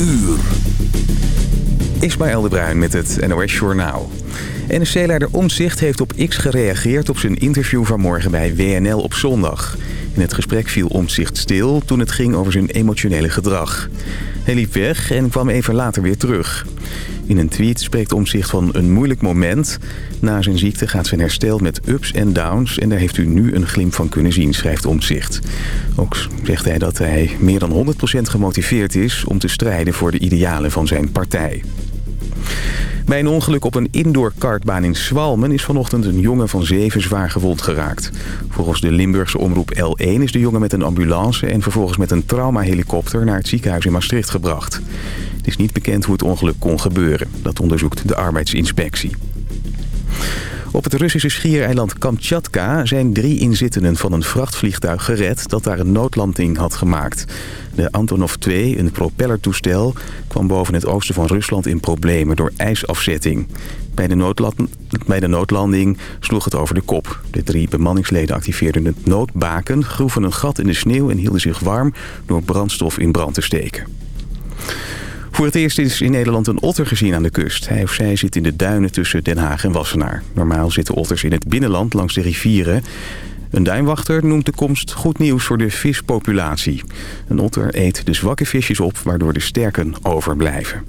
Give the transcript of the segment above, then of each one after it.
uur. Ismaël de Bruin met het NOS Journaal. NSC-leider Omzicht heeft op X gereageerd op zijn interview vanmorgen bij WNL op zondag. In het gesprek viel Omzicht stil toen het ging over zijn emotionele gedrag. Hij liep weg en kwam even later weer terug. In een tweet spreekt Omzicht van een moeilijk moment. Na zijn ziekte gaat zijn herstel met ups en downs... en daar heeft u nu een glimp van kunnen zien, schrijft Omzicht. Ook zegt hij dat hij meer dan 100% gemotiveerd is... om te strijden voor de idealen van zijn partij. Bij een ongeluk op een indoor kartbaan in Zwalmen is vanochtend een jongen van zeven zwaar gewond geraakt. Volgens de Limburgse omroep L1 is de jongen met een ambulance en vervolgens met een traumahelikopter naar het ziekenhuis in Maastricht gebracht. Het is niet bekend hoe het ongeluk kon gebeuren. Dat onderzoekt de arbeidsinspectie. Op het Russische schiereiland Kamchatka zijn drie inzittenden van een vrachtvliegtuig gered dat daar een noodlanding had gemaakt. De Antonov 2, een propellertoestel, kwam boven het oosten van Rusland in problemen door ijsafzetting. Bij de, bij de noodlanding sloeg het over de kop. De drie bemanningsleden activeerden het noodbaken, groeven een gat in de sneeuw en hielden zich warm door brandstof in brand te steken. Voor het eerst is in Nederland een otter gezien aan de kust. Hij of zij zit in de duinen tussen Den Haag en Wassenaar. Normaal zitten otters in het binnenland langs de rivieren. Een duinwachter noemt de komst goed nieuws voor de vispopulatie. Een otter eet de zwakke visjes op, waardoor de sterken overblijven.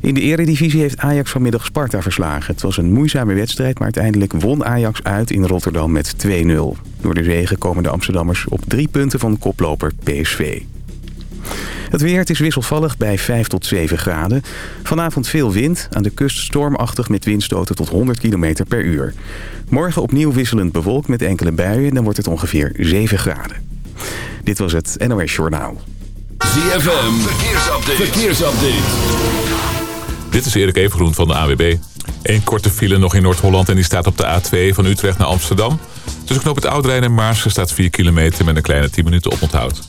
In de eredivisie heeft Ajax vanmiddag Sparta verslagen. Het was een moeizame wedstrijd, maar uiteindelijk won Ajax uit in Rotterdam met 2-0. Door de regen komen de Amsterdammers op drie punten van koploper PSV. Het weer het is wisselvallig bij 5 tot 7 graden. Vanavond veel wind, aan de kust stormachtig met windstoten tot 100 km per uur. Morgen opnieuw wisselend bewolkt met enkele buien en dan wordt het ongeveer 7 graden. Dit was het NOS Journaal. ZFM, verkeersupdate. verkeersupdate. Dit is Erik Evengroen van de AWB. Eén korte file nog in Noord-Holland en die staat op de A2 van Utrecht naar Amsterdam. Tussen knoop het Oudrijn en Maarsen staat 4 kilometer met een kleine 10 minuten oponthoud.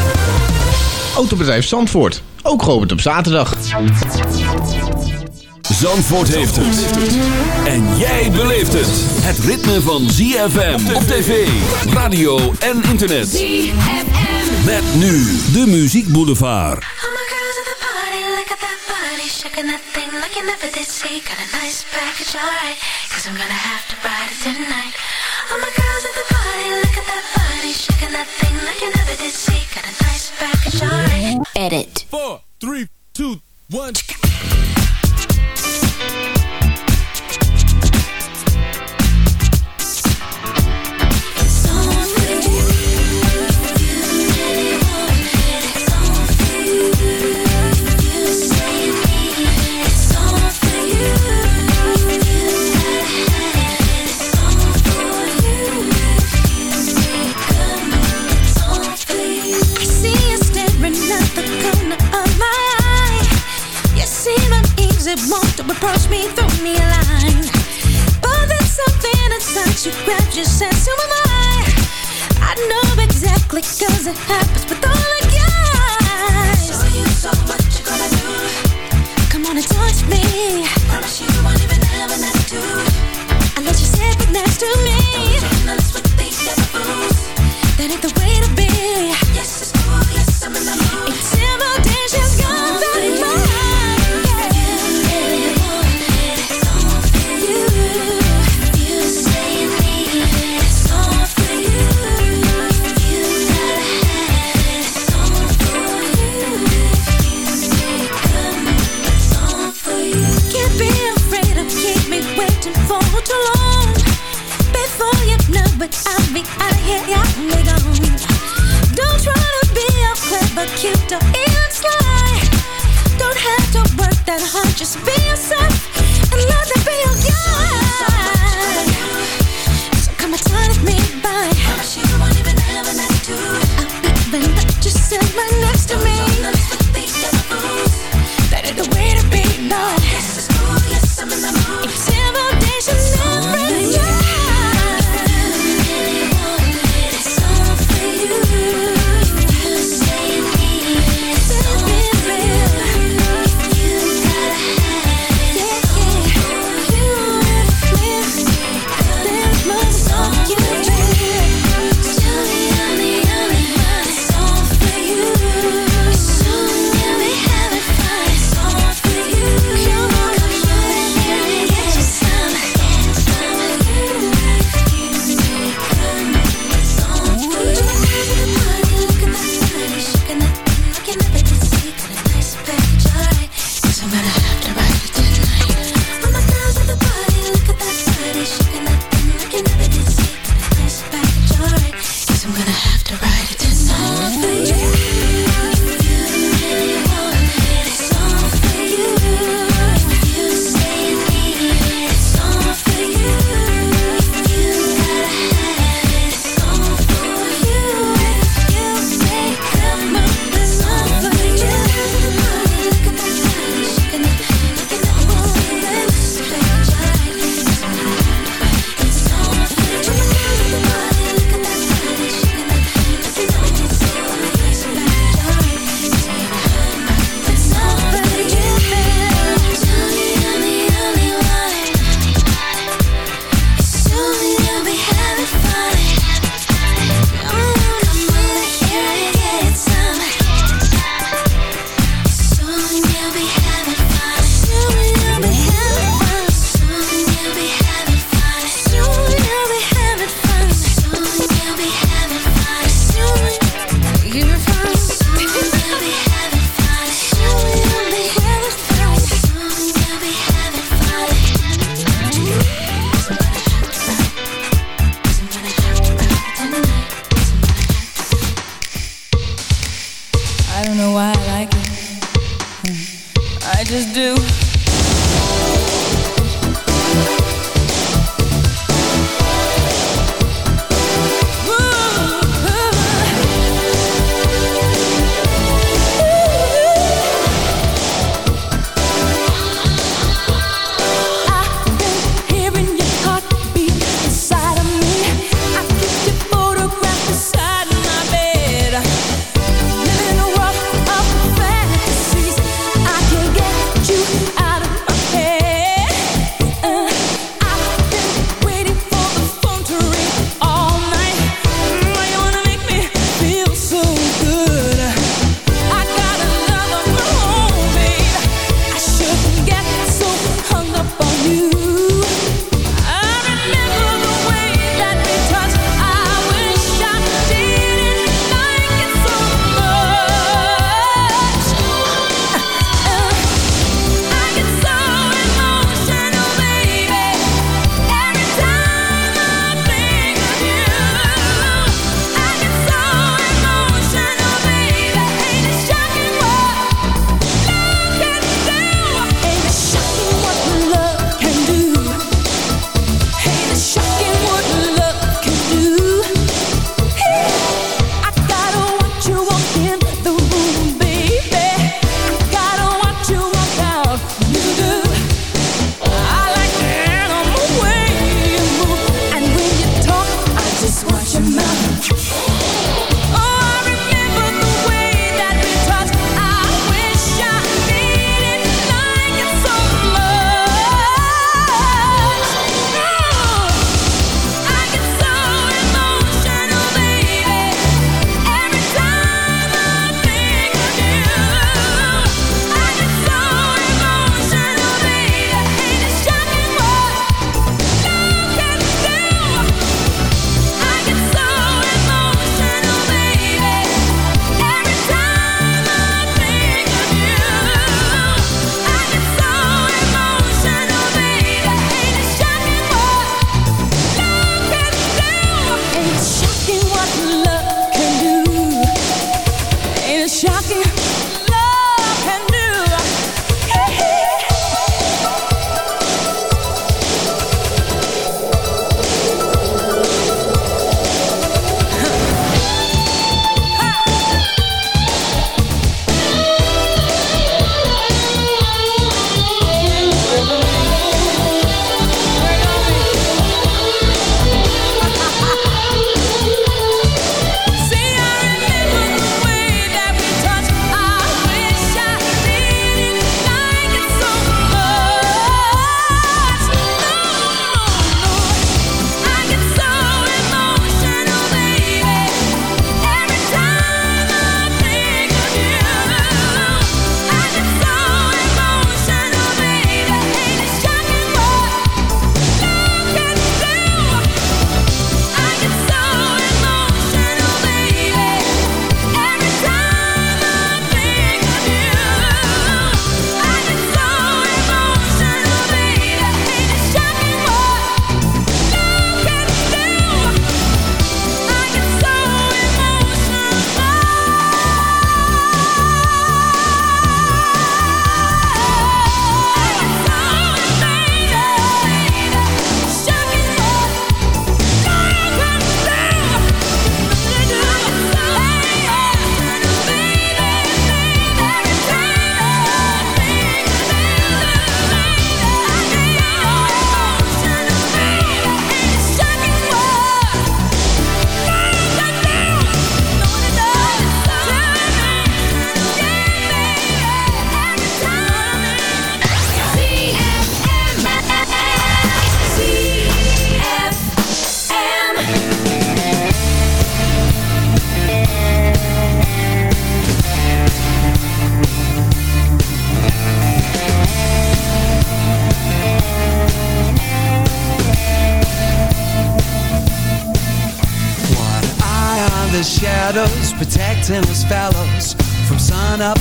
Autobedrijf Zandvoort, ook geopend op zaterdag. Zandvoort heeft het. En jij beleeft het. Het ritme van ZFM op tv, radio en internet. ZFM. Met nu de Muziek Boulevard. All my girls at the party, look at that body, shaking that thing like you never did see. Got a nice package, alright, cause I'm gonna have to ride it tonight. All my girls at the party, look at that body, shaking that thing like you never did see. Got a nice package, alright. Edit. Four, three, two, one. Uneasy, want to approach me, throw me a line. But there's something inside you grabs your sense, who am I? I know exactly cause it happens with all the guys. So you, so what you gonna do? Come on and touch me. Promise you won't even have an attitude. Unless you sit right next to me. dispensa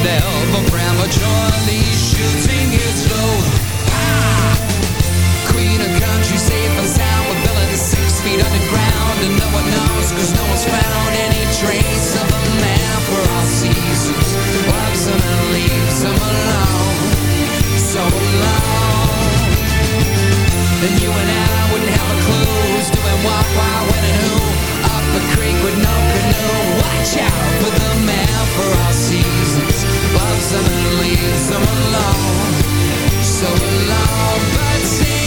automatic Never prematurely shooting his load ah! Queen of country, safe and sound With villains six feet underground And no one knows, cause no one's found Any trace of a man for all seasons. Loves him and leaves him alone. So long And you and I wouldn't have a clue Who's doing what, why, when watch out Someone alone, so alone, but see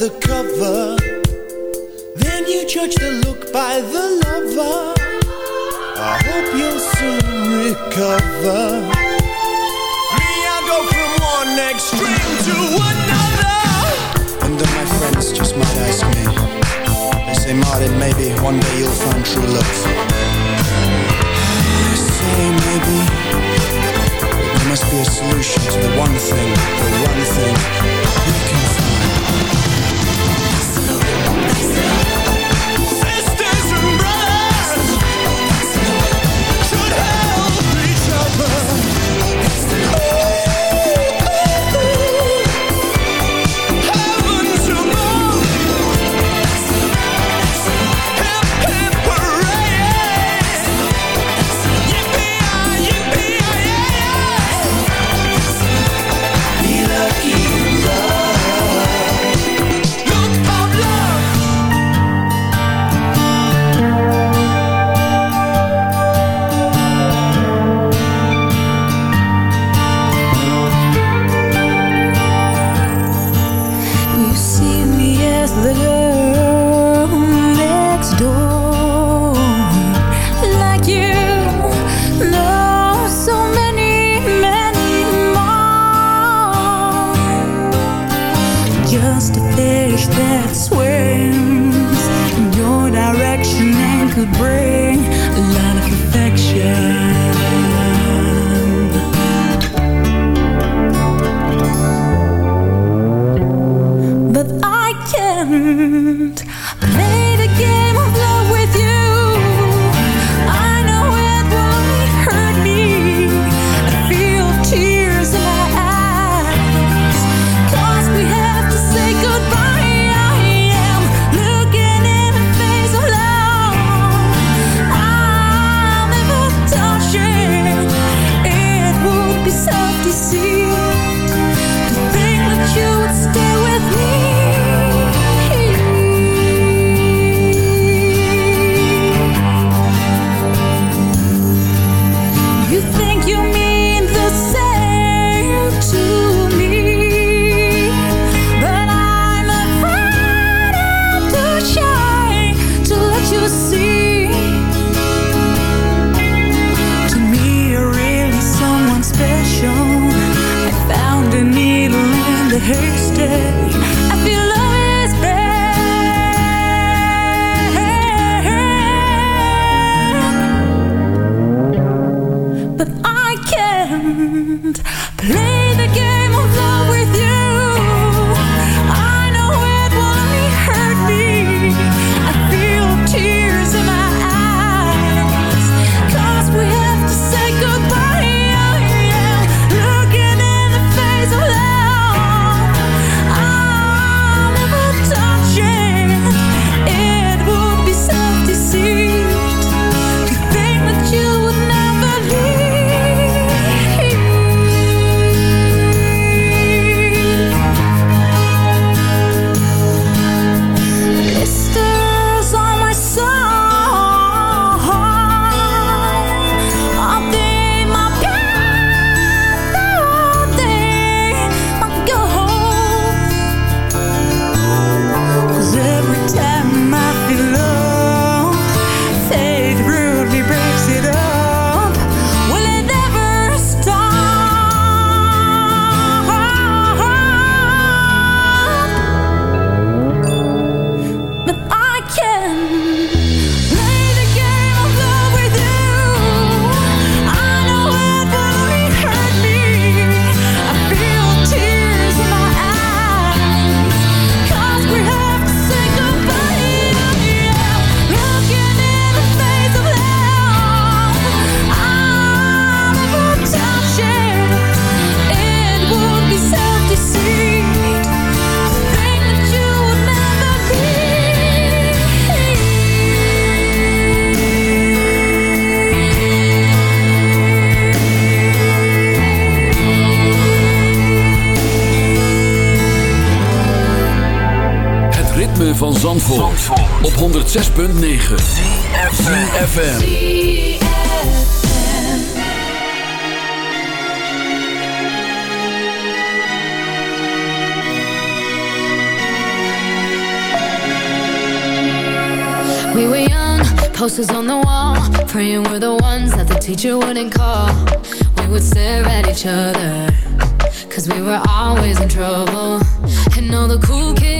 the cover. Then you judge the look by the lover. I hope you'll soon recover. Me, I go from one extreme to another. And then my friends just might ask me. They say, Martin, maybe one day you'll find true love. I say maybe There must be a solution to the one thing The one thing you can op 106.9 CFFM We were young, posters on the wall Praying we're the ones that the teacher wouldn't call. We would stare at each other Cause we were always in trouble. And all the cool kids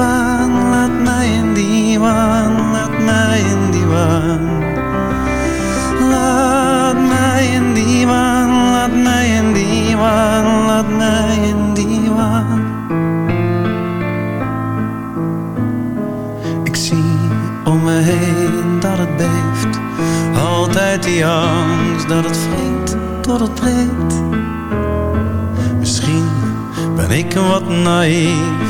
Laat mij in die waan, laat mij in die waan. Laat mij in die waan, laat mij in die waan, laat mij in die waan. Ik zie om me heen dat het beeft, altijd die angst dat het vreemd tot het breekt. Misschien ben ik wat naïef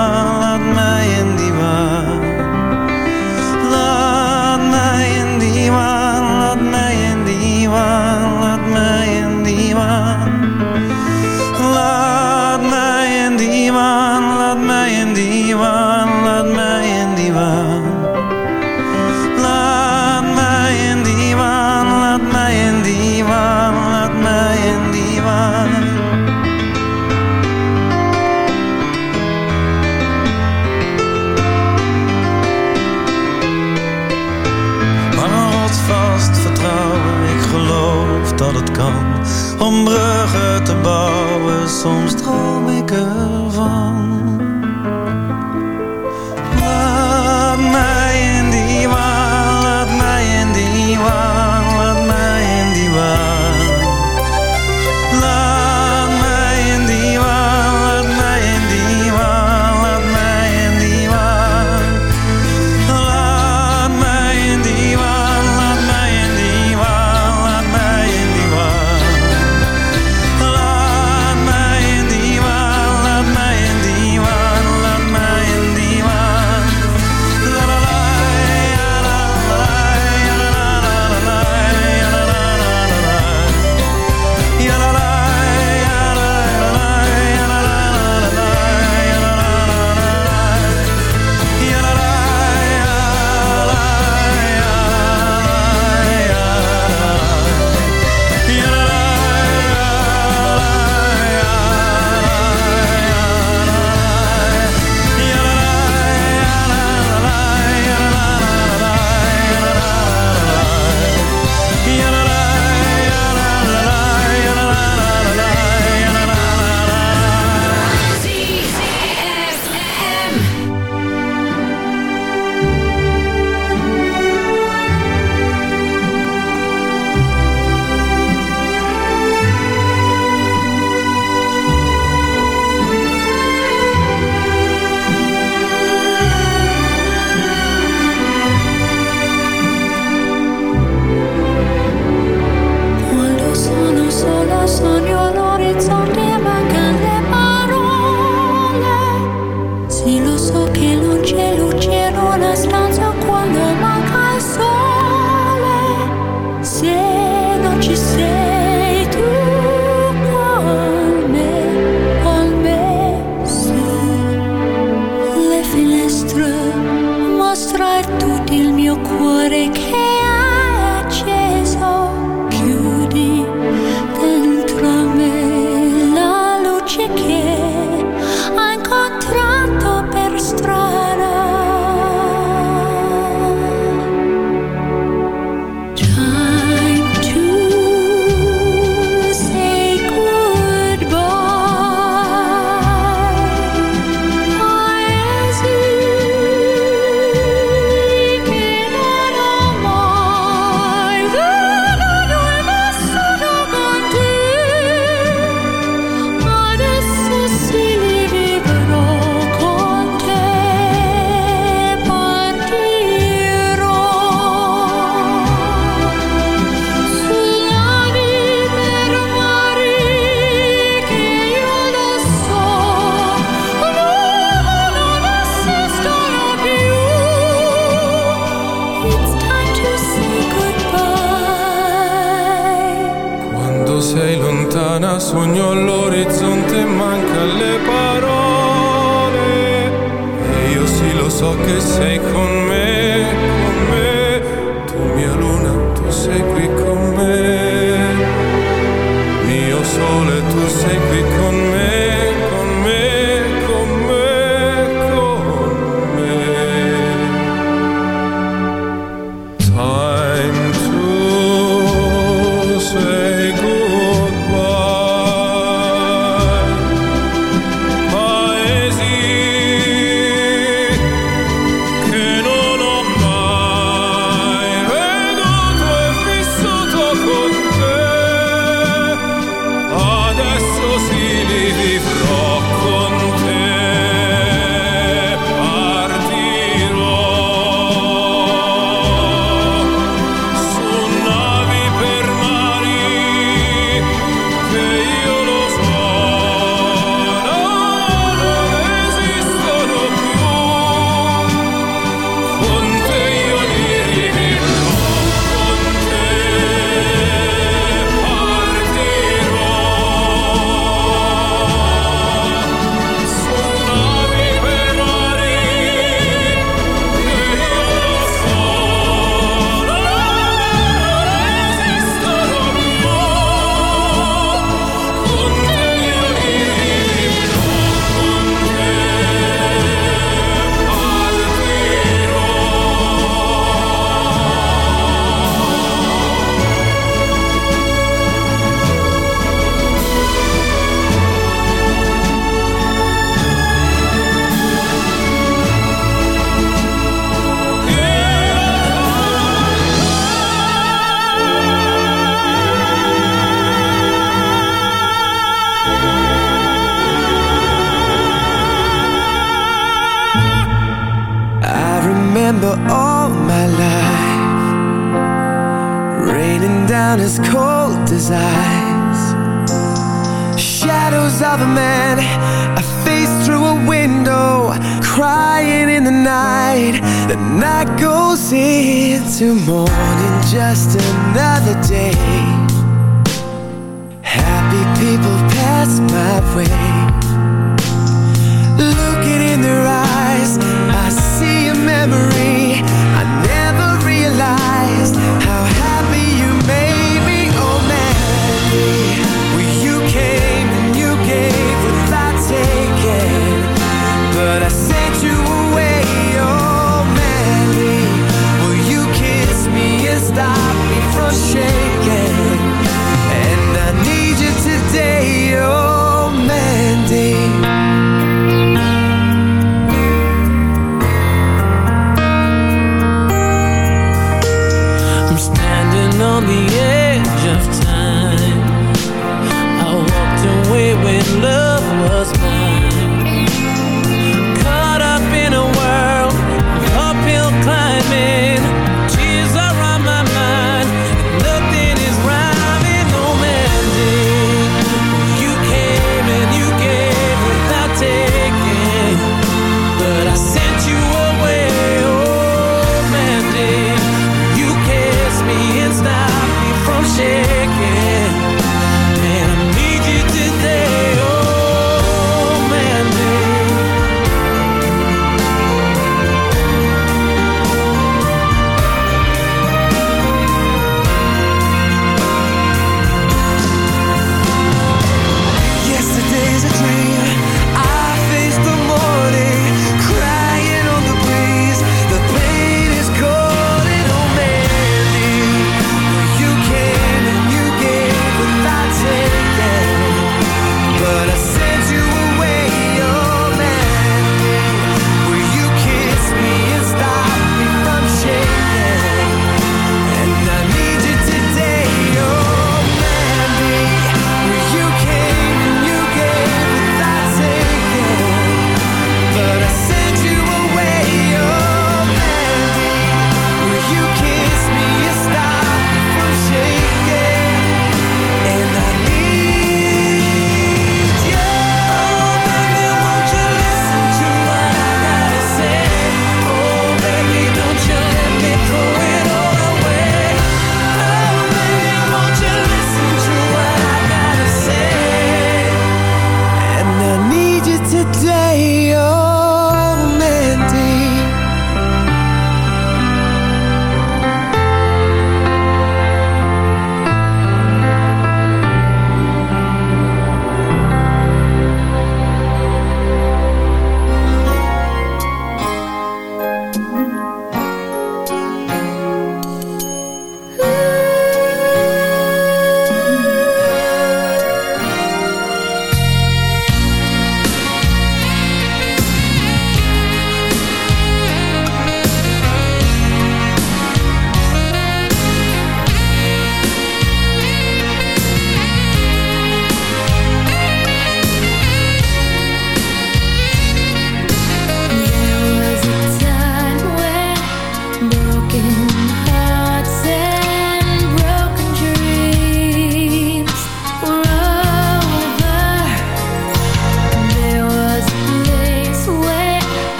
say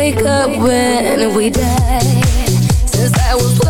wake up when we die. Since I was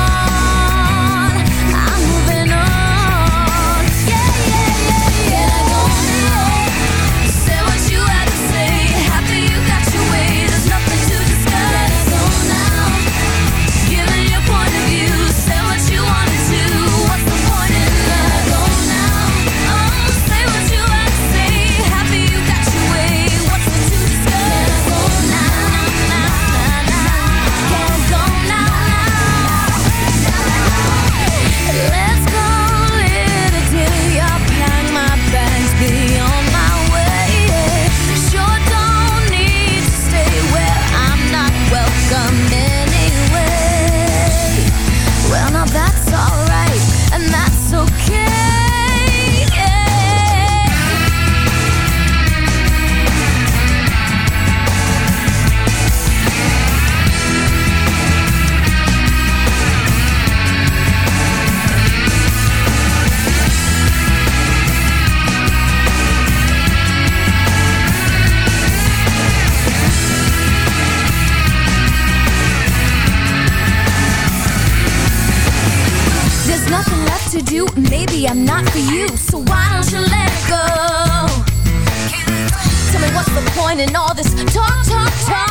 joining all this talk, talk, talk.